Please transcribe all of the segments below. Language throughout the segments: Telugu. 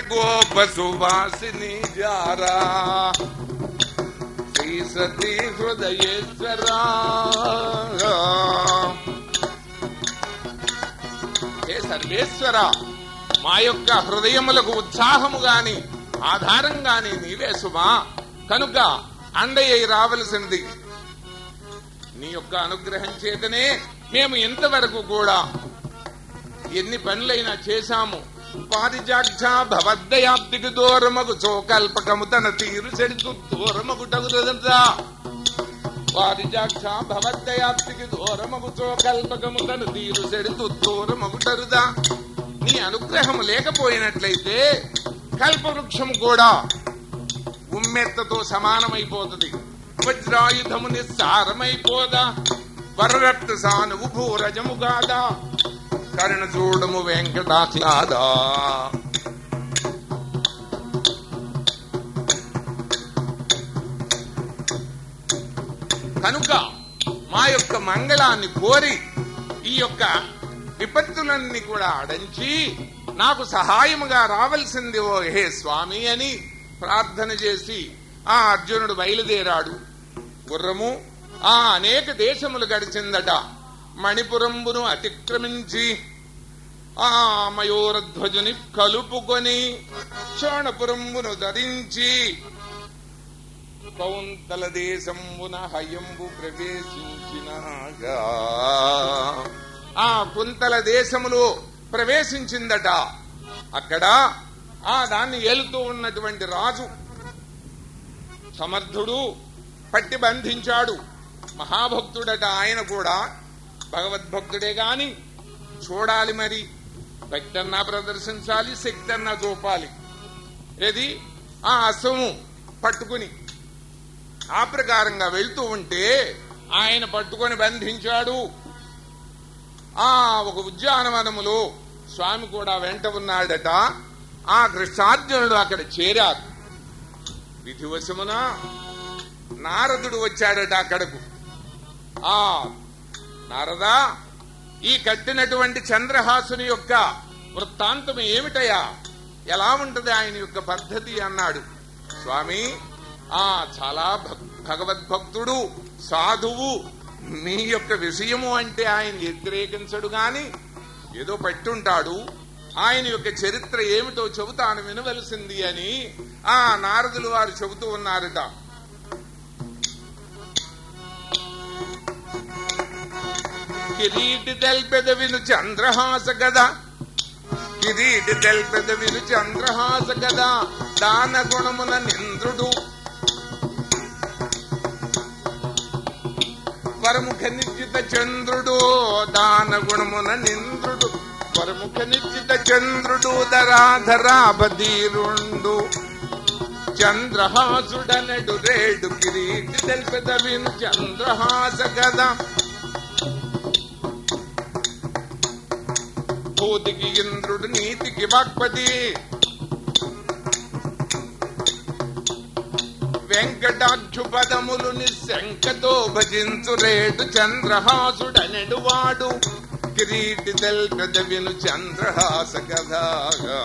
గోప సువాసిని జారా. శ్రీ సతీ హృదయేశ్వరా. హే సర్వేశ్వర మా యొక్క హృదయములకు ఉత్సాహము గాని ఆధారం గాని నీవే సుమా. కనుక అండయ్య రావలసినది. నీ యొక్క అనుగ్రహం చేతనే మేము ఇంతవరకు కూడా ఎన్ని పనులైనా చేశాము. పారిజాక్ష భవద్దయాప్తికి దూరమగు చోకల్పకము తన తీరు చెడుతూ దూరమగు టగురదా పారిజాక్షా భవద్దయాప్తికి దూరమగు చోకల్పకము తన తీరు చెడుతూ దూరమగుటరుదా నీ అనుగ్రహము లేకపోయినట్లయితే కల్పవృక్షము కూడా ఉమ్మెత్తతో సమానమైపోతుంది. వజ్రాయుధము నిస్సారమైపోదా. వరరక్త సానువు భూరజము కాదా కరుణ చూడము వెంకటాహ్లాద కనుక మా యొక్క మంగళాన్ని కోరి ఈ యొక్క విపత్తులన్నీ కూడా అడంచి నాకు సహాయముగా రావలసింది ఓ హే స్వామి అని ప్రార్థన చేసి ఆ అర్జునుడు బయలుదేరాడు. గుర్రము ఆ అనేక దేశములు గడిచిందట. మణిపురంబును అతిక్రమించి ఆ మయూరధ్వజుని కలుపుకొని శోణపురంబును ధరించి కౌంతల దేశంబున హయంబు ప్రవేశించినగా ఆ కుంతల దేశములో ప్రవేశించిందట. అక్కడ ఆ దాన్ని ఏలుతూ ఉన్నటువంటి రాజు సమర్థుడు పట్టి బంధించాడు. మహాభక్తుడట ఆయన కూడా భగవద్భక్తుడే గాని చూడాలి మరి. భక్తన్నా ప్రదర్శించాలి శక్తి అన్నా చూపాలి. ఏది? ఆ అసము పట్టుకుని. ఆ ప్రకారంగా వెళ్తూ ఉంటే ఆయన పట్టుకొని బంధించాడు. ఆ ఒక ఉద్యానవనములో స్వామి కూడా వెంట ఉన్నాడట. ఆ కృష్ణార్జునుడు అక్కడ చేరారు విధివశమున నారదుడు వచ్చాడట అక్కడకు. ఆ నారదా ఈ కట్టినటువంటి చంద్రహాసుని యొక్క వృత్తాంతం ఏమిటయా ఎలా ఉంటది ఆయన యొక్క పద్ధతి అన్నాడు. స్వామి ఆ చాలా భక్- భగవద్భక్తుడు సాధువు మీ యొక్క విషయము అంటే ఆయన వ్యతిరేకించడు గాని ఏదో పట్టుంటాడు. ఆయన యొక్క చరిత్ర ఏమిటో చెబుతాను వినవలసింది అని ఆ నారదులు వారు చెబుతూ ఉన్నారట. కిరీటి తెల్పెద విను చంద్రహాస గదా. కిరీటి తెల్పెద చంద్రహాస గదా. దాన గుణమున నింద్రుడు. పరముఖ నిశ్చిత చంద్రుడు దాన గుణమున నింద్రుడు. పరముఖ నిశ్చిత చంద్రుడు ధరాధరాభధీరుండు. చంద్రహాసుడనడు రేడు కిరీటి తెల్పెదవిను చంద్రహాస గదా. భూతికి ఇంద్రుడు నీతికి వాక్పతి. వెంకటాక్షుపదములు నిశంకతో భజించు రేటు చంద్రహాసుడనెడు వాడు. కిరీటి తెల్పెద విను చంద్రహాస కథాగా.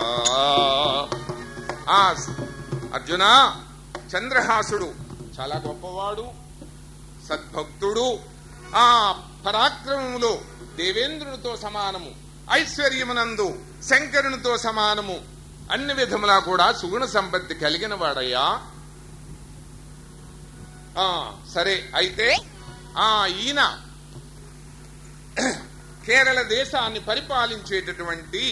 ఆ అర్జున చంద్రహాసుడు చాలా గొప్పవాడు సద్భక్తుడు. ఆ పరాక్రమములో దేవేంద్రుడితో సమానము. ఐశ్వర్యమునందు శంకరునితో సమానము. అన్ని విధములా కూడా సుగుణ సంపత్తి కలిగిన వాడయ్యా. ఆ సరే అయితే ఆ ఈయన కేరళ దేశాన్ని పరిపాలించేటటువంటి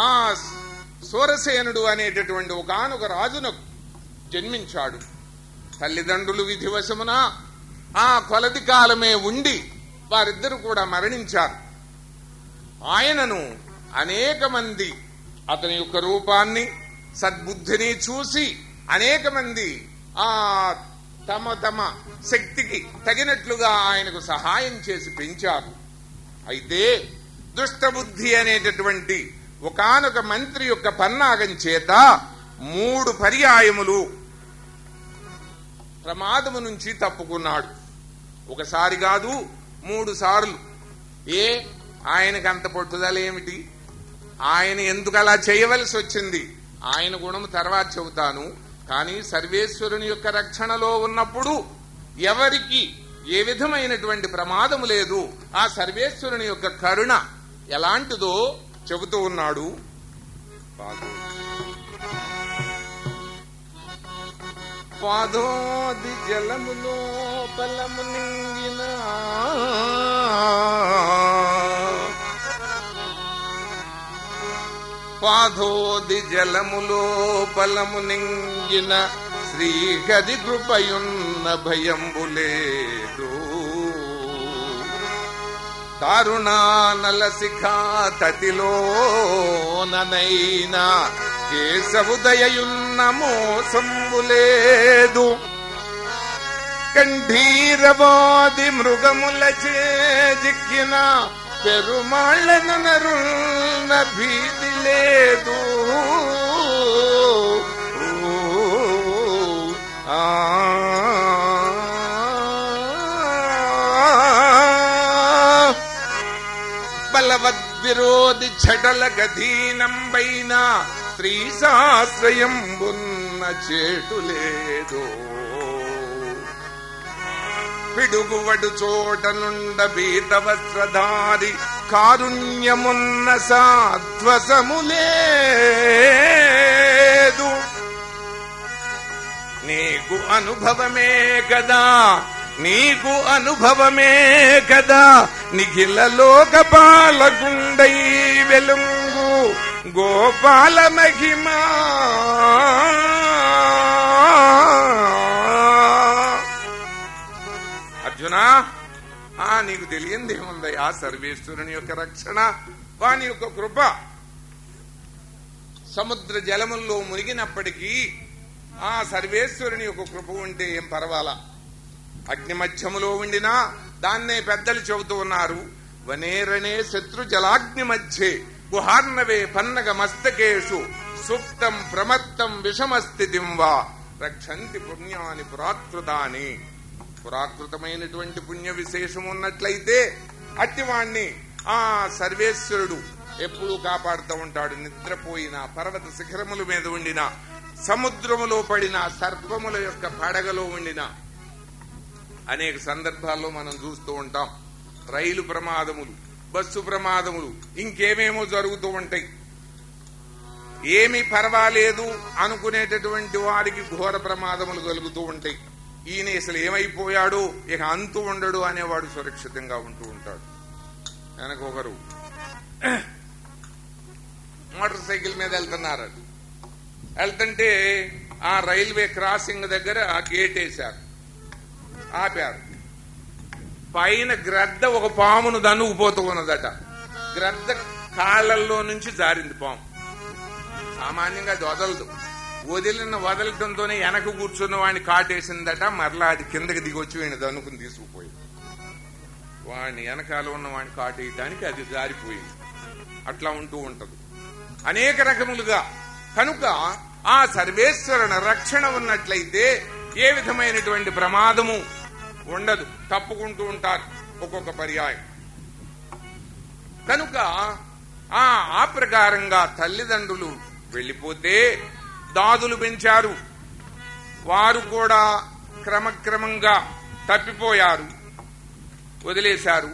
ఆ సూరసేనుడు అనేటటువంటి ఒకనొక రాజునకు జన్మించాడు. తల్లిదండ్రులు విధివశమున ఆ కొలది కాలమే ఉండి వారిద్దరు కూడా మరణించారు. ఆయనను అనేక మంది అతని యొక్క రూపాన్ని సద్బుద్ధిని చూసి అనేక మంది ఆ తమ తమ శక్తికి తగినట్లుగా ఆయనకు సహాయం చేసి పెంచారు. అయితే దుష్టబుద్ధి అనేటటువంటి ఒకానొక మంత్రి యొక్క పన్నాగం చేత మూడు పర్యాయములు ప్రమాదము నుంచి తప్పుకున్నాడు. ఒకసారి కాదు మూడు సార్లు. ఏ? ఆయనకి అంత పట్టుదల ఏమిటి ఆయన ఎందుకు అలా చేయవలసి వచ్చింది? ఆయన గుణము తర్వాత చెబుతాను. కానీ సర్వేశ్వరుని యొక్క రక్షణలో ఉన్నప్పుడు ఎవరికి ఏ విధమైనటువంటి ప్రమాదము లేదు. ఆ సర్వేశ్వరుని యొక్క కరుణ ఎలాంటిదో చెబుతూ ఉన్నాడు. పాదోది జలములో పలము నింగిన పాదోది జలములో పలము నింగిన శ్రీహరి కృపయున్న భయంబులేదు లేదు కేశవుదయయున్న శిఖా మోసంబు లేదు. కంఠీరవాది మృగములచే జిక్కిన పెరుమాళ్ళను భీతి లేదు. ఆ విరోధి చెడల గధీనంబైన స్త్రీ సాశ్రయం ఉన్న చేటు లేదు పిడుగువడు చోట నుండ బీత వస్త్రధారి కారుణ్యమున్న సాధ్వసములేదు నీకు అనుభవమే కదా నీకు అనుభవమే కదా. నిఖిల లోకపాలగుండై వెలుంగు గోపాల మహిమా. అర్జునా ఆ నీకు తెలియంది ఏముంది ఆ సర్వేశ్వరుని యొక్క రక్షణ వాని యొక్క కృప. సముద్ర జలముల్లో మునిగినప్పటికీ ఆ సర్వేశ్వరుని యొక్క కృప ఉంటే ఏం పర్వాలా? అగ్ని మధ్యములో ఉండినా దాన్నే పెద్దలు చెబుతూ ఉన్నారు. వనేరణే శత్రు జలాగ్ని మధ్యే గుహార్ణవే పన్నగ మస్తకేషు సుప్తం ప్రమత్తం విషమస్థితిం వా రక్షంతి పుణ్యాని పురాకృతాని. పురాకృతమైనటువంటి పుణ్య విశేషం ఉన్నట్లయితే అట్టివాణ్ణి ఆ సర్వేశ్వరుడు ఎప్పుడూ కాపాడుతూ ఉంటాడు. నిద్రపోయిన పర్వత శిఖరముల మీద ఉండిన సముద్రములో పడిన సర్పముల యొక్క పడగలో ఉండిన అనేక సందర్భాల్లో మనం చూస్తూ ఉంటాం. రైలు ప్రమాదములు బస్సు ప్రమాదములు ఇంకేమేమో జరుగుతూ ఉంటాయి. ఏమి పర్వాలేదు అనుకునేటటువంటి వారికి ఘోర ప్రమాదములు కలుగుతూ ఉంటాయి. ఈయన అసలు ఏమైపోయాడు ఇక అంతు ఉండడు అనేవాడు సురక్షితంగా ఉంటూ ఉంటాడు. వెనక ఒకరు మోటార్ సైకిల్ మీద వెళ్తున్నారు. వెళ్తుంటే ఆ రైల్వే క్రాసింగ్ దగ్గర ఆ గేట్ వేశారు. ఆపారు. పైన గ్రద్ద ఒక పామును దన్నుకుపోతూ ఉన్నదట. గ్రద్ద కాళ్ళల్లో నుంచి జారింది పాము. సామాన్యంగా అది వదలదు. వదిలిన వదలటంతోనే వెనక కూర్చున్న వాడిని కాటేసిందట. మరలా అది కిందకి దిగొచ్చి వీడిని దన్నుకుని తీసుకుపోయింది. వాడిని వెనకాల ఉన్న వాడిని కాటేయడానికి అది జారిపోయింది. అట్లా ఉంటూ ఉంటది. అనేక రకములుగా. కనుక ఆ సర్వేశ్వరుని రక్షణ ఉన్నట్లయితే ఏ విధమైనటువంటి ప్రమాదము ఉండదు. తప్పుకుంటూ ఉంటారు. ఒక్కొక్క పర్యాయం. కనుక ఆ ఆ ప్రకారంగా తల్లిదండ్రులు వెళ్ళిపోతే దాదులు పెంచారు. వారు కూడా క్రమక్రమంగా తప్పిపోయారు. వదిలేశారు.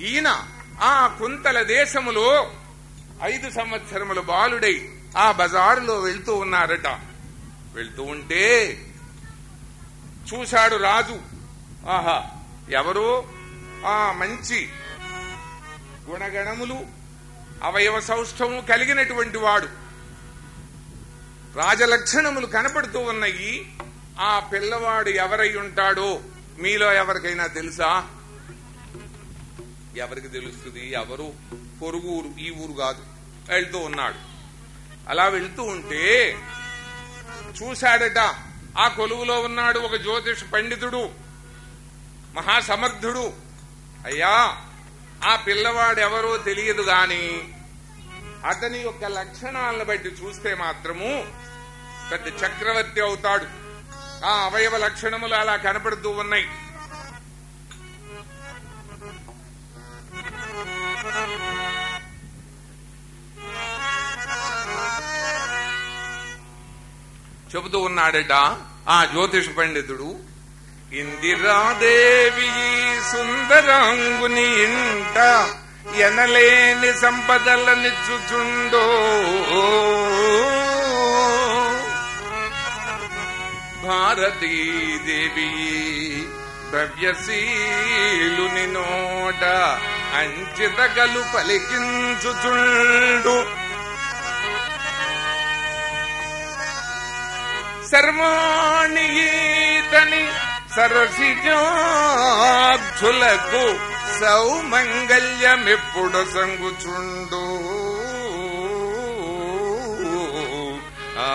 ఈయన ఆ కుంతల దేశములో ఐదు సంవత్సరముల బాలుడై ఆ బజారులో వెళ్తూ ఉన్నారట. వెళ్తూ ఉంటే చూశాడు రాజు. ఆహా ఎవరు? ఆ మంచి గుణగణములు అవయవ సౌష్ఠము కలిగినటువంటి వాడు. రాజలక్షణములు కనపడుతూ ఉన్నాయి. ఆ పిల్లవాడు ఎవరై ఉంటాడో మీలో ఎవరికైనా తెలుసా? ఎవరికి తెలుస్తుంది? ఎవరు? పొరుగు ఊరు ఈ ఊరు కాదు. వెళ్తూ ఉన్నాడు. అలా వెళ్తూ ఉంటే చూశాడట ఆ కొలువులో ఉన్నాడు ఒక జ్యోతిష్ పండితుడు మహాసమర్థుడు. అయ్యా ఆ పిల్లవాడెవరో తెలియదు గాని అతని యొక్క లక్షణాలను బట్టి చూస్తే మాత్రము పెద్ద చక్రవర్తి అవుతాడు. ఆ అవయవ లక్షణములు అలా కనపడుతూ ఉన్నాయి. చెబుతూ ఉన్నాడట ఆ జ్యోతిష పండితుడు. ఇందిరాదేవి సుందరాంగుని ఇంట ఎనలేని సంపదలనిచ్చుచుండో భారతీదేవి ద్రవ్యశీలుని నోట అంచితగలు పలికించుచుండు. సర్వాణి ఈతని సరసిజాక్షులకు సౌమంగళ్యమెప్పుడు సంగుచుండు ఆ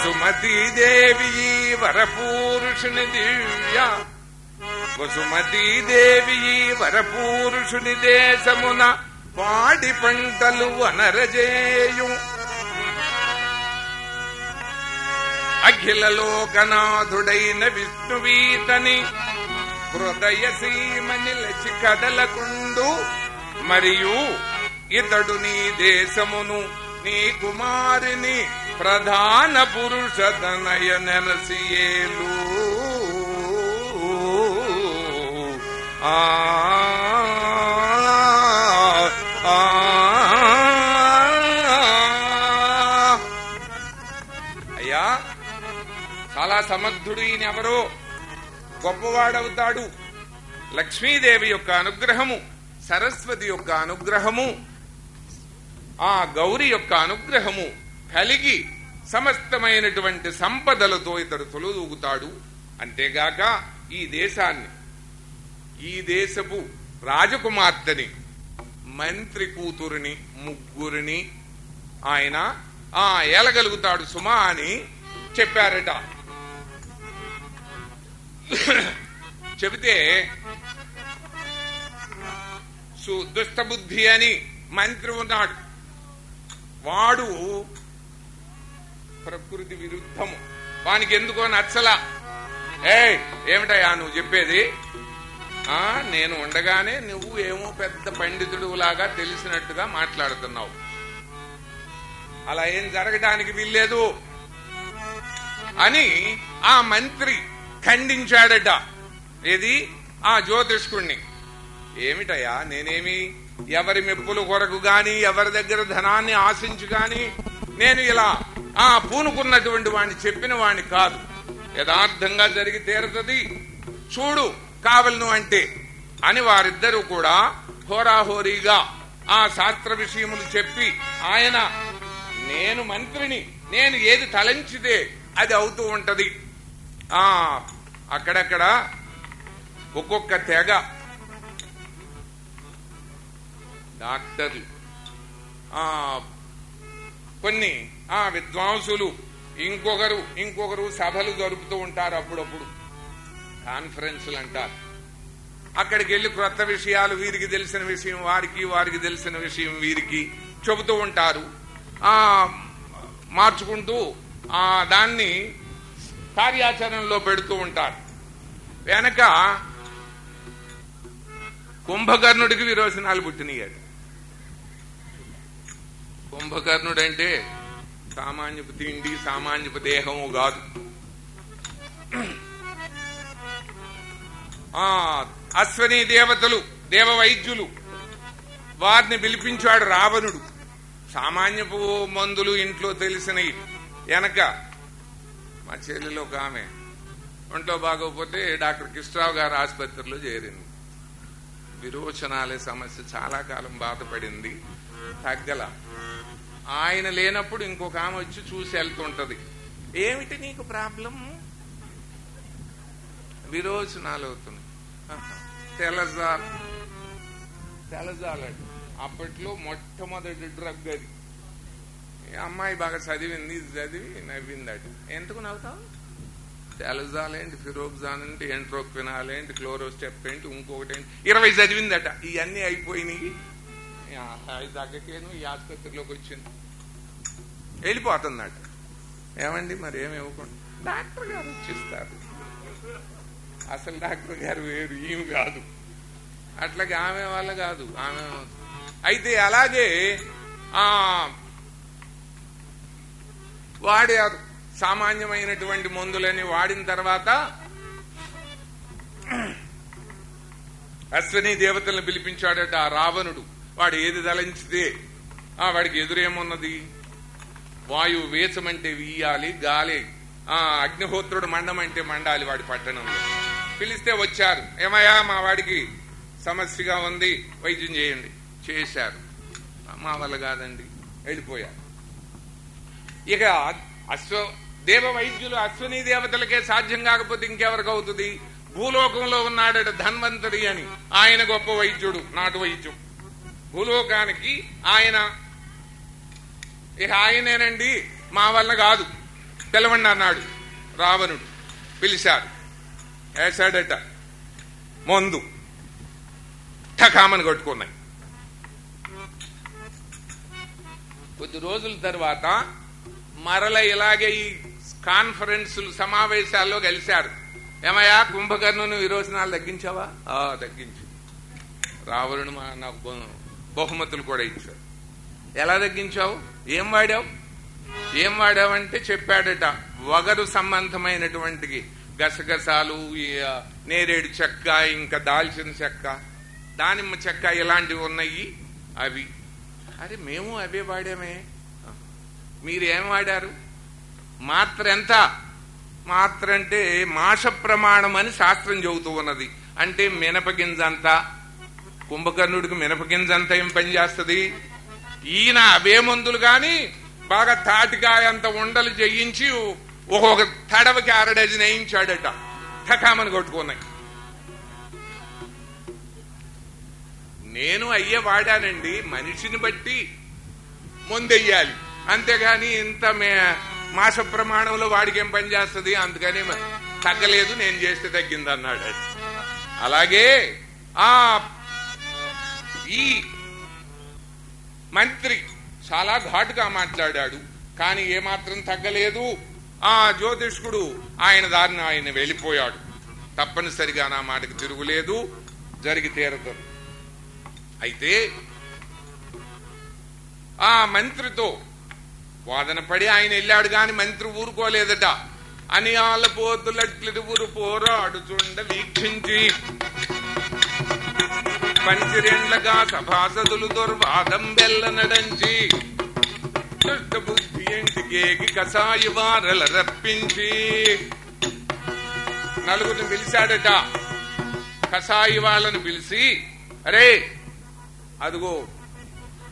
వసుమతీదేవి వరపూరుషుని దివ్య వసుమతీదేవి వరపూరుషుని దేశమున పాడి పంటలు వనరజేయు. అఖిల లోకనాథుడైన విష్ణువీతని హృదయ సీమ నిలచి కదలకుండు మరియు ఇతడు నీ దేశమును నీ కుమారిని ప్రధాన పురుష తనయ నెరసియేలు. ఆ, సమర్థుడు ఈయన ఎవరో గొప్పవాడవుతాడు. లక్ష్మీదేవి యొక్క అనుగ్రహము సరస్వతి యొక్క అనుగ్రహము ఆ గౌరి యొక్క అనుగ్రహము కలిగి సమస్తమైనటువంటి సంపదలతో ఇతడు తొలదూగుతాడు. అంతేగాక ఈ దేశాన్ని ఈ దేశపు రాజకుమార్తెని మంత్రి కూతురిని ముగ్గురిని ఆయన ఆ ఏలగలుగుతాడు సుమా అని చెప్పారట. చెబితే సు- దుష్టబుద్ధి అని మంత్రి ఉన్నాడు. వాడు ప్రకృతి విరుద్ధము. వానికి ఎందుకో నచ్చలా. ఏ ఏమిటయా నువ్వు చెప్పేది? ఆ నేను ఉండగానే నువ్వు ఏమో పెద్ద పండితుడు లాగా తెలిసినట్టుగా మాట్లాడుతున్నావు. అలా ఏం జరగడానికి వీల్లేదు. అని ఆ మంత్రి ఖండించాడట. ఏది? ఆ జ్యోతిష్కుణ్ణి. ఏమిటయ్యా? నేనేమి ఎవరి మెప్పుల కొరకు గాని ఎవరి దగ్గర ధనాన్ని ఆశించి గాని నేను ఇలా ఆ పూనుకున్నటువంటి వాణ్ణి చెప్పిన వాణ్ణి కాదు. యథార్థంగా జరిగి తీరుతుంది. చూడు కావలను అంటే. అని వారిద్దరూ కూడా హోరాహోరీగా ఆ శాస్త్ర విషయములు చెప్పి ఆయన నేను మంత్రిని నేను ఏది తలంచితే అది అవుతూ ఉంటది. ఆ అక్కడక్కడ ఒక్కొక్క తెగ. డాక్టర్లు ఆ కొన్ని ఆ విద్వాంసులు ఇంకొకరు ఇంకొకరు సభలు జరుపుతూ ఉంటారు అప్పుడప్పుడు. కాన్ఫరెన్సులు అంటారు అక్కడికి వెళ్ళి క్రొత్త విషయాలు వీరికి తెలిసిన విషయం వారికి వారికి తెలిసిన విషయం వీరికి చెబుతూ ఉంటారు. ఆ మార్చుకుంటూ ఆ దాన్ని కార్యాచరణలో పెడుతూ ఉంటారు. వెనక కుంభకర్ణుడికి విరోచనాలు పుట్టినయ్యాడు కుంభకర్ణుడు అంటే సామాన్యపు తిండి సామాన్యపు దేహము కాదు. ఆ అశ్వని దేవతలు దేవ వైద్యులు వారిని పిలిపించాడు రావణుడు. సామాన్యపు మందులు ఇంట్లో తెలిసినవి. వెనక మా చెల్లెలు ఒక ఆమె. ఒంట్లో బాగోకపోతే డాక్టర్ కృష్ణరావు గారు ఆసుపత్రిలో చేరింది. విరోచనాలే సమస్య చాలా కాలం బాధపడింది. తగ్గల. ఆయన లేనప్పుడు ఇంకొక ఆమె వచ్చి చూసి వెళ్తుంటది. ఏమిటి నీకు ప్రాబ్లం? విరోచనాలు అవుతున్నాయి. తెలజాల్ తెలజాలండి అప్పట్లో మొట్టమొదటి డ్రగ్ అది. అమ్మాయి బాగా చదివింది ఇది చదివి నవ్విందట. ఎందుకు నవ్వుతావు? తెలజాల్ ఏంటి ఫిరోక్జాన్ ఏంటి ఎంట్రోక్వినాల్ ఏంటి క్లోరోస్టెప్ ఏంటి ఇంకొకటి ఏంటి ఇరవై చదివిందట. ఇవన్నీ అయిపోయినాయి. అది తగ్గకేను ఈ ఆసుపత్రిలోకి వచ్చింది. వెళ్ళిపోతుందట. ఏమండి మరి ఏమి ఇవ్వకుండా? డాక్టర్ గారు వచ్చిస్తారు. అసలు డాక్టర్ గారు వేరు ఈమె కాదు. అట్లాగే ఆమె వాళ్ళ కాదు ఆమె అయితే అలాగే వాడారు సామాన్యమైనటువంటి మందులని వాడిన తర్వాత అశ్విని దేవతలను పిలిపించాడట ఆ రావణుడు వాడు ఏది తలంచితే ఆ వాడికి ఎదురేమున్నది? వాయువు వేచమంటే వీయాలి గాలి. ఆ అగ్నిహోత్రుడు మండమంటే మండాలి వాడి పట్టణంలో. పిలిస్తే వచ్చారు. ఏమయ్యా మా వాడికి సమస్యగా ఉంది వైద్యం చేయండి. చేశారు. మా వల్ల కాదండి. వెళ్ళిపోయారు. ఇక అశ్వ దేవ వైద్యులు అశ్వనీ దేవతలకే సాధ్యం కాకపోతే ఇంకెవరికి అవుతుంది? భూలోకంలో ఉన్నాడట ధన్వంతరి అని. ఆయన గొప్ప వైద్యుడు నాటు వైద్యుడు. భూలోకానికి ఆయన ఇక ఆయనేనండి మా వల్ల కాదు. పిలవండి అన్నాడు రావణుడు పిలిచాడు వేశాడట మందు ఠకామని కొట్టుకున్నాయి. కొద్ది రోజుల తర్వాత మరల ఇలాగే ఈ కాన్ఫరెన్సులు సమావేశాల్లో కలిశారు ఏమయ్యా కుంభకర్ణును విరోచనాలు తగ్గించావా? ఆ తగ్గించు. రావణుడు మా నాకు బహుమతులు కూడా ఇచ్చారు ఎలా తగ్గించావు? ఏం వాడావు? ఏం వాడావంటే చెప్పాడట వగరు సంబంధమైనటువంటి గసగసాలు నేరేడు చెక్క ఇంకా దాల్చిన చెక్క దానిమ్మ చెక్క ఇలాంటివి ఉన్నాయి. అవి. అరే మేము అవే వాడామే. మీరేం వాడారు? మాత్ర ఎంత మాత్ర అంటే మాష ప్రమాణం అని శాస్త్రం చెబుతూ ఉన్నది. అంటే మినపగింజ అంతా కుంభకర్ణుడికి మినపగింజ ఏం పని చేస్తుంది? ఈయన అవే మందులు గాని బాగా తాటికాయ అంత ఉండలు చేయించి ఒక్కొక్క తడవకి అర డజన్ వేయించాడట. ఠకామని కొట్టుకున్నాయి. నేను అయ్యే వాడానండి. మనిషిని బట్టి ముందెయ్యాలి. అంతేగాని ఇంత మే మాస ప్రమాణంలో వాడికి ఏం పని చేస్తుంది? అందుకని తగ్గలేదు నేను చేస్తే తగ్గింది అన్నాడు అలాగే ఆ ఈ మంత్రి చాలా ఘాటుగా మాట్లాడాడు. కానీ ఏమాత్రం తగ్గలేదు. ఆ జ్యోతిష్కుడు ఆయన దారిని ఆయన వెళ్ళిపోయాడు. తప్పనిసరిగా నా మాటకు తిరుగులేదు. జరిగి తీరదు. అయితే ఆ మంత్రితో వాదన పడి ఆయన వెళ్ళాడు కాని మంత్రి ఊరుకోలేదట. అని ఆళ్ళ పోతులట్లిరువురు పోరాడుచుండ వీక్షించి. పంచిరెండ్లగా సభాసదులు దుర్వాదం బెల్లనడంచి దుష్ట బుద్ధి కసాయి వారల రప్పించి. నలుగురిని పిలిచాడట. కసాయి వాళ్ళను పిలిచి అరే అదిగో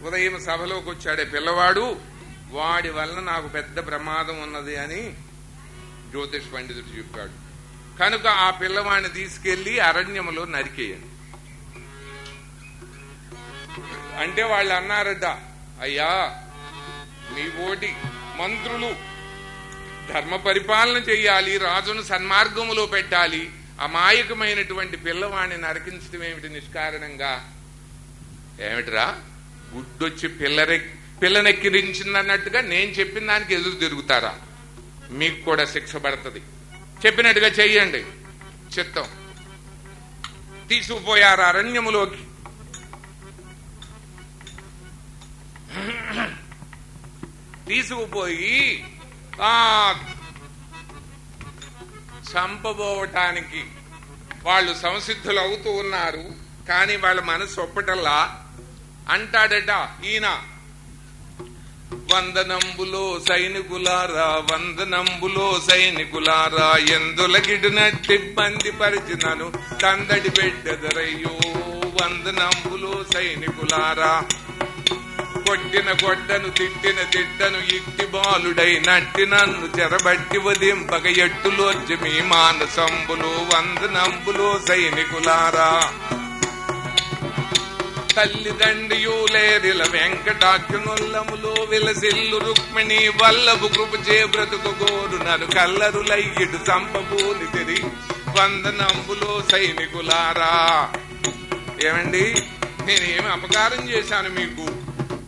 ఉదయం సభలోకి వచ్చాడే పిల్లవాడు వాడి వల్ల నాకు పెద్ద ప్రమాదం ఉన్నది అని జ్యోతిష్ పండితుడు చెప్పాడు. కనుక ఆ పిల్లవాడిని తీసుకెళ్ళి అరణ్యములో నరికేయండి. అంటే వాళ్ళు అన్నారట అయ్యా మీ ఓటి మంత్రులు ధర్మ పరిపాలన చెయ్యాలి రాజును సన్మార్గములో పెట్టాలి అమాయకమైనటువంటి పిల్లవాడిని నరికించడం ఏమిటి నిష్కారణంగా? ఏమిటిరా? గుడ్డొచ్చి పిల్లరె పిల్లనెక్కిరించిందన్నట్టుగా నేను చెప్పిన దానికి ఎదురు తిరుగుతారా? మీకు కూడా శిక్ష పడుతుంది. చెప్పినట్టుగా చెయ్యండి. చిత్తం. తీసుకుపోయారు అరణ్యములోకి. తీసుకుపోయి ఆ చంపబోవటానికి వాళ్ళు సంసిద్ధులు అవుతూ ఉన్నారు కానీ వాళ్ళ మనసు ఒప్పటల్లా. అంటాడట ఈయన వందనంబులో సైనికులారా వందనంబులో సైనికులారా ఎందులగిడినట్టు ఇబ్బంది పరిచినను తందడి బిడ్డదరయ్యో వందనంబులో సైనికులారా కొట్టిన కొట్టను తిట్టిన తిట్టను ఇట్టి బాలుడై నట్టి నన్ను చెరబట్టి వదింపక ఎట్టులోర్చి మీ మానసంబులు. వందనంబులో సైనికులారా తల్లిదండ్రియులేరిల వెంకటాఖ్యునొల్లములో విలసిల్లు రుక్మిణి వల్లభు కృపచే బ్రతుకు గోరు నన్ను కల్లరులయ్యిడు సంపబూని తెరి వందనంబులో సైనికులారా. ఏమండి? నేనేమి అపకారం చేశాను మీకు?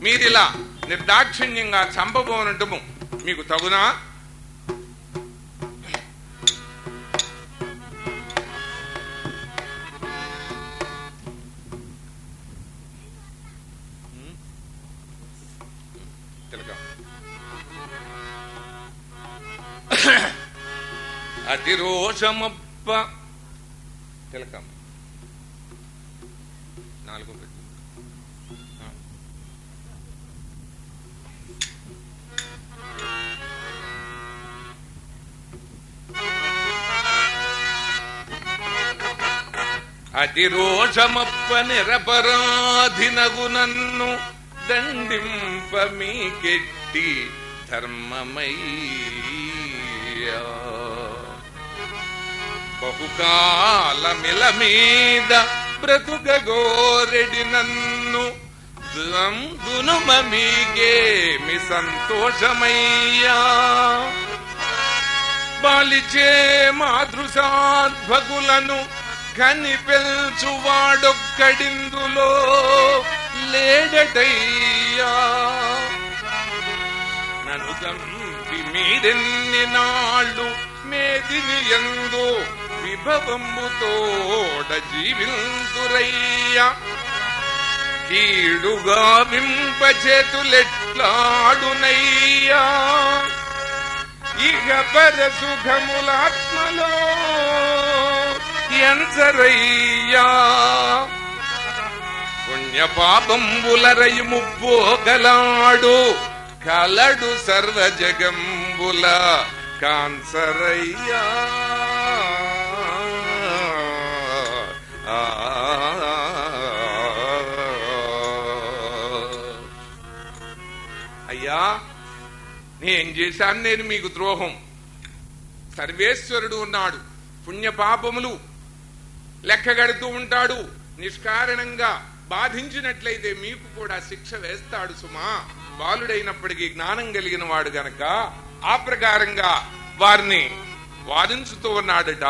మీరిలా నిర్దాక్షిణ్యంగా చంపబోనటము మీకు తగునా? అతి తిలకం. నాలుగు పెట్టు ఆ. అతి రోషమప్ప నిరపరాధినగు నన్ను దండింప మీకెట్టి ధర్మమయ్యా. బహుకాలమిల మీద బ్రతుకగోరెడి నన్ను. దునుమ మీకేమి సంతోషమయ్యా. బాలిచే మాతృసాద్భగులను కనిపెల్చువాడొక్కడిందులో లేడటయ్యా. నను చంపి మీరెన్ని నాళ్ళు మేదిని ఎందు విభవంబుతోడ జీవింతురయ్యా కీడుగా వింపచేతులెట్లాడునయ్యా ఇహ పర సుఖములాత్మలో ఎంచరయ్యా. పుణ్య పాపంబులరయి ముప్పోగలాడు కలడు సర్వ జగంబుల కాన్సరయ్యా. అయ్యా నేను చేశాను నేను మీకు ద్రోహం? సర్వేశ్వరుడు ఉన్నాడు పుణ్యపాపములు లెక్కగడుతూ ఉంటాడు నిష్కారణంగా బాధించినట్లయితే మీకు కూడా శిక్ష వేస్తాడు సుమా. బాలుడైనప్పటికీ జ్ఞానం కలిగిన వాడు గనక ఆ ప్రకారంగా వారిని వాదించుతూ ఉన్నాడట.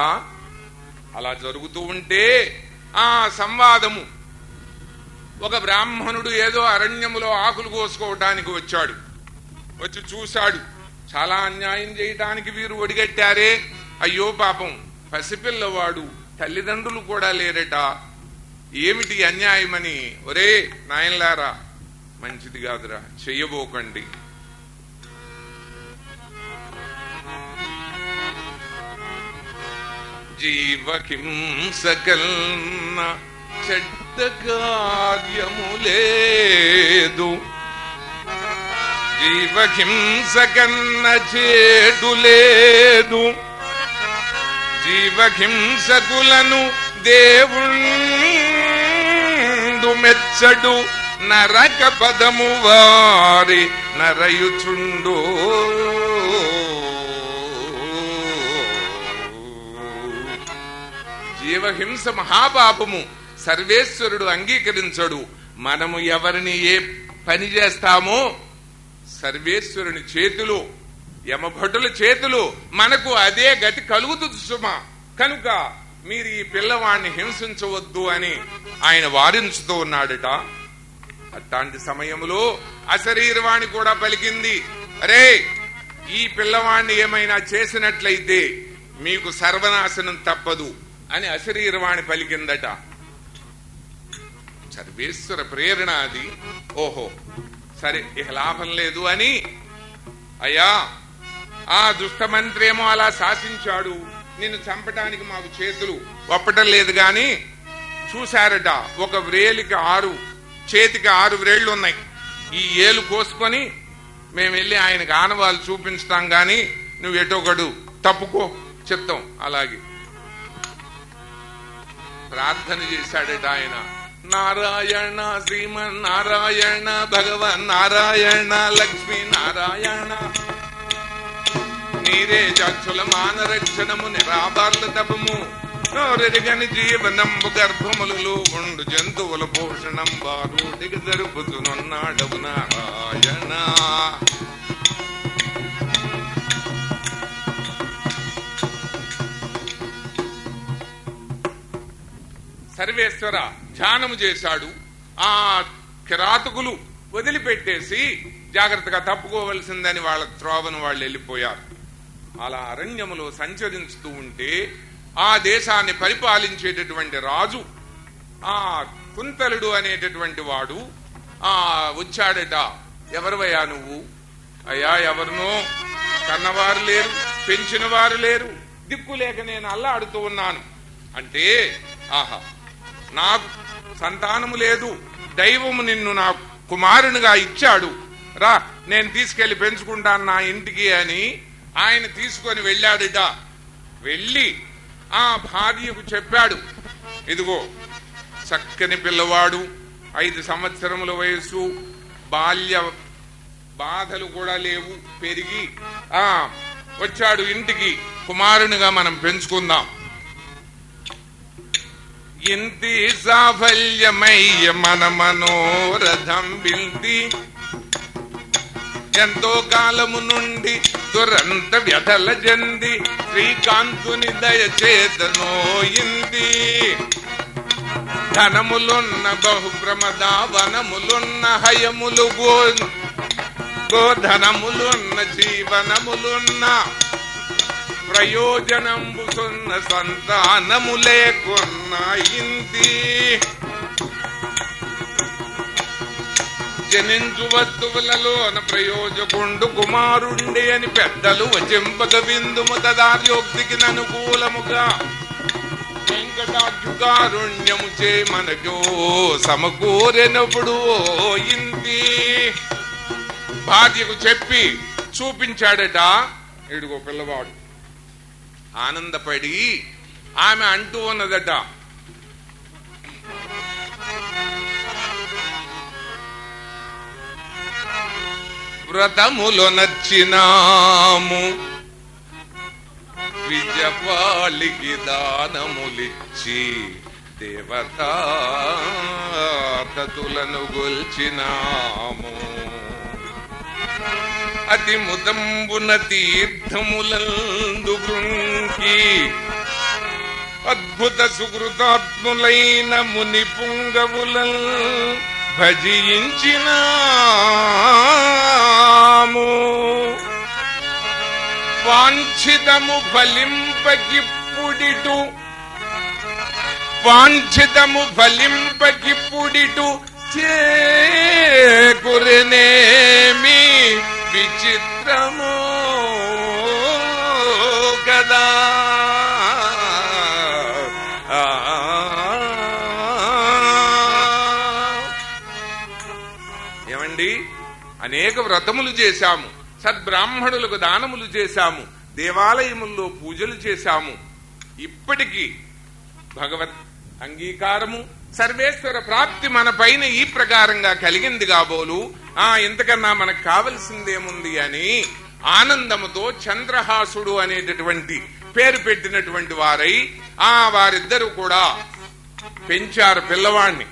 అలా జరుగుతూ ఉంటే ఆ సంవాదము. ఒక బ్రాహ్మణుడు ఏదో అరణ్యములో ఆకులు కోసుకోవటానికి వచ్చాడు. వచ్చి చూశాడు. చాలా అన్యాయం చేయటానికి వీరు ఒడిగట్టారే. అయ్యో పాపం పసిపిల్లవాడు తల్లిదండ్రులు కూడా లేరట. ఏమిటి అన్యాయమని? ఒరే నాయనలారా మంచిది కాదురా చెయ్యబోకండి. జీవహింసకల్న చెడ్డ కార్యము లేదు జీవహింస కన్న చేడు లేదు జీవహింసకులను దేవుండు మెచ్చడు నరక పదము వారి నరయుచుండో. జీవహింస మహాపాపము. సర్వేశ్వరుడు అంగీకరించడు. మనము ఎవరిని ఏ పని చేస్తామో సర్వేశ్వరుని చేతులు యమభటుల చేతులు మనకు అదే గతి కలుగుతుంది సుమా. కనుక మీరు ఈ పిల్లవాడిని హింసించవద్దు అని ఆయన వారించుతూ ఉన్నాడట. అట్లాంటి సమయంలో అశరీరవాణి కూడా పలికింది. అరే ఈ పిల్లవాణ్ణి ఏమైనా చేసినట్లయితే మీకు సర్వనాశనం తప్పదు. అని అశరీరవాణి పలికిందట. సర్వేశ్వర ప్రేరణ అది. ఓహో సరే ఇక లాభం లేదు అని. అయ్యా ఆ దుష్ట మంత్రి ఏమో అలా శాసించాడు. నిన్ను చంపటానికి మాకు చేతులు ఒప్పటం లేదు గాని చూశారట ఒక వ్రేలికి ఆరు చేతికి ఆరు వ్రేళ్ళు ఉన్నాయి. ఈ ఏలు కోసుకొని మేము వెళ్ళి ఆయనకు ఆనవాళ్ళు చూపించుతాం గాని నువ్వు ఎటొకడు తప్పుకో చెప్తాం అలాగే. ప్రార్థన చేశాడట ఆయన. నారాయణ శ్రీమన్ నారాయణ భగవన్ నారాయణ లక్ష్మీ నారాయణ నీరే చక్షుల మానరక్షణము నిరాబార్ల తపము నోరెడిగని జీవనంబు గర్భములలో ఉండు జంతువుల పోషణం బారుడికి జరుపుతునున్నాడవు నారాయణ. సర్వేశ్వర ధ్యానము చేశాడు. ఆ కిరాతకులు వదిలిపెట్టేసి జాగ్రత్తగా తప్పుకోవలసిందని వాళ్ళ త్రోవను వాళ్ళు వెళ్ళిపోయారు. అలా అరణ్యములో సంచరించుతూ ఉంటే ఆ దేశాన్ని పరిపాలించేటటువంటి రాజు ఆ కుంతలుడు అనేటటువంటి వాడు ఆ వచ్చాడట ఎవరివయ్యా నువ్వు? అయ్యా ఎవరినో? కన్నవారు లేరు పెంచిన వారు లేరు దిక్కు లేక నేను అల్లాడుతూ ఉన్నాను. అంటే ఆహా నాకు సంతానము లేదు దైవము నిన్ను నా కుమారునిగా ఇచ్చాడు. రా నేను తీసుకెళ్ళి పెంచుకుంటాను నా ఇంటికి అని ఆయన తీసుకొని వెళ్ళాడుట. వెళ్ళి ఆ భార్యకు చెప్పాడు ఇదిగో చక్కని పిల్లవాడు ఐదు సంవత్సరముల వయస్సు బాల్య బాధలు కూడా లేవు పెరిగి ఆ వచ్చాడు ఇంటికి కుమారునిగా మనం పెంచుకుందాం. ఇంది సాఫల్యమయ్య మన మనోరథం వింది. ఎంతో కాలము నుండి దురంత వ్యధల జంది. శ్రీకాంతుని దయచేతనోయింది ధనములున్న బహుప్రమద వనములున్న హయములు గో గోధనములున్న జీవనములున్న ప్రయోజనంబుతున్న సంతానము లేకున్నాయింది జనించు వస్తువులలోన ప్రయోజకుండు కుమారుండే అని పెద్దలు వచింపక విందుము తదార్యోక్తికి అనుకూలముగా వెంకటాద్యుకారుణ్యము చే మనకో సమకూరినప్పుడు ఇంది భార్యకు చెప్పి చూపించాడట. ఇడుగో పిల్లవాడు. ఆనందపడి ఆమె అంటూ ఉన్నదట. వ్రతములు నచ్చినాము. విజపాలికి దానములిచ్చి దేవతాతులను గొల్చినాము. అతి ముదంబున తీర్థములందు గృంకి అద్భుత సుకృతాత్ములైన ముని పుంగవుల భజించినాము. వాంఛితము ఫలింపకిప్పుడిటు వాంఛితము ఫలింపకిప్పుడిటు చేకురనేమి? విచిత్రము కదా ఏమండి? అనేక వ్రతములు చేశాము. సద్బ్రాహ్మణులకు దానములు చేశాము. దేవాలయముల్లో పూజలు చేశాము. ఇప్పటికీ భగవత్ అంగీకారము సర్వేశ్వర ప్రాప్తి మన పైన ఈ ప్రకారంగా కలిగింది కాబోలు. ఆ ఇంతకన్నా మనకు కావలసిందేముంది అని ఆనందముతో చంద్రహాసుడు అనేటటువంటి పేరు పెట్టినటువంటి వారై ఆ వారిద్దరూ కూడా పెంచారు పిల్లవాణ్ణి.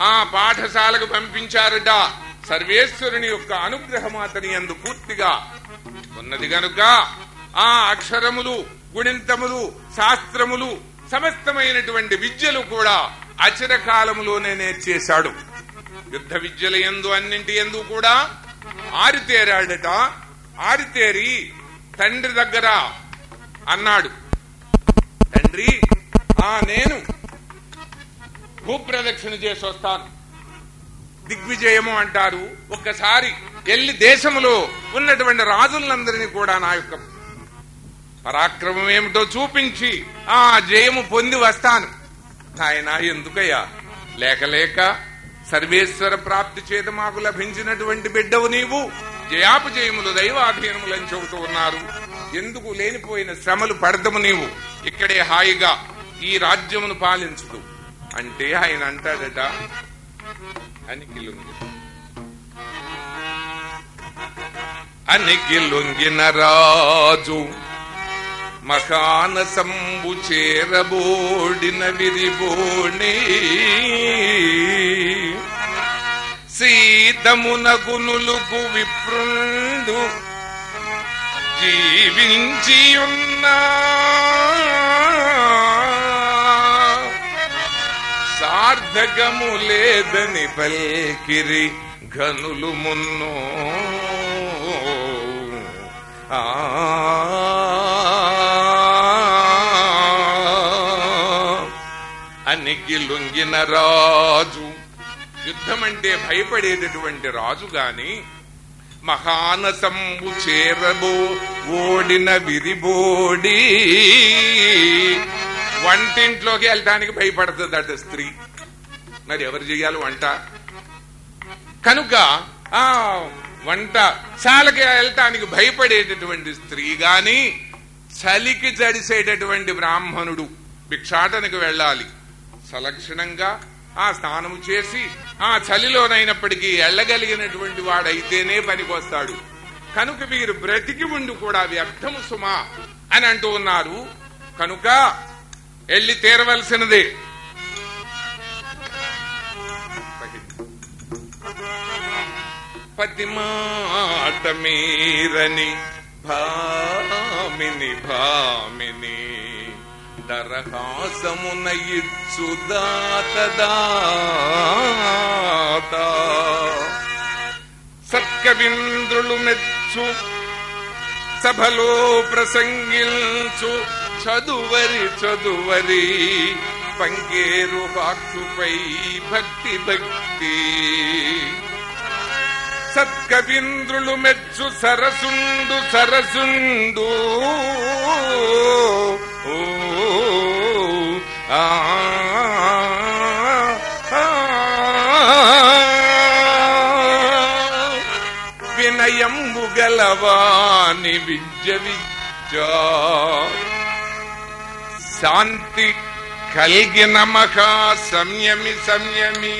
ఆ పాఠశాలకు పంపించారట సర్వేశ్వరుని యొక్క అనుగ్రహం అతని అందు పూర్తిగా. ఉన్నది గనుక ఆ అక్షరములు గుణింతములు శాస్త్రములు సమస్తమైనటువంటి విద్యలు కూడా అచర కాలములోనే నేర్చేశాడు. యుద్ధ విద్యల ఎందు అన్నింటి ఎందు కూడా ఆరితేరాడట ఆరితేరి తండ్రి దగ్గర అన్నాడు. తండ్రి ఆ నేను భూప్రదక్షిణ చేసి వస్తాను. దిగ్విజయము అంటారు. ఒక్కసారి ఎల్లి దేశములో ఉన్నటువంటి రాజులందరినీ కూడా నా యొక్క పరాక్రమం ఏమిటో చూపించి ఆ జయము పొంది వస్తాను. ఆయన ఎందుకయ్యా? లేక లేక సర్వేశ్వర ప్రాప్తి చేత మాకు లభించినటువంటి బిడ్డవు నీవు. జయాపజయములు దైవాధీనములని చెబుతూ ఉన్నారు. ఎందుకు లేనిపోయిన శ్రమలు పడదము నీవు? ఇక్కడే హాయిగా ఈ రాజ్యమును పాలించుతూ. అంటే ఆయన అంటాడట అనికిలుంగి అనికిలుంగిన రాజు మఖానసంబు చేరబోడిన విరిబోణి. సీతమునగునులుకు విప్రుండు జీవించి ఉన్నా సార్థకము లేదని పల్కిరి ఘనులు మున్నో. ఆ అనికి లొంగిన రాజు. యుద్ధం అంటే భయపడేటటువంటి రాజు గాని మహానసంబు చేరబో ఓడిన విరిబోడి. వంటింట్లోకి వెళ్ళటానికి భయపడుతుందట స్త్రీ. మరి ఎవరు చేయాలి వంట? కనుక ఆ వంట చాలకి వెళ్ళటానికి భయపడేటటువంటి స్త్రీ గాని చలికి జడిసేటటువంటి బ్రాహ్మణుడు భిక్షాటనకు వెళ్ళాలి. సలక్షణంగా ఆ స్నానము చేసి ఆ చలిలోనైనప్పటికీ ఎళ్ళగలిగినటువంటి వాడైతేనే పనికొస్తాడు. కనుక వీరు బ్రతికి ఉండి కూడా వ్యర్థము సుమా అని అంటూ ఉన్నారు. కనుక వెళ్ళి తీరవలసినదే. పతి మాట మీరని భామిని భామిని దరహాసమున సత్కవింద్రులు మెచ్చు సభలో ప్రసంగించు చదువరి చదువరి పంకేరు వాక్సుపై భక్తి భక్తి. సత్కవింద్రులు మెచ్చు సరసుండు సరసుండు వినయంబు గలవాని విద్య విద్య. శాంతి కలిగిన మహా సంయమి సంయమీ.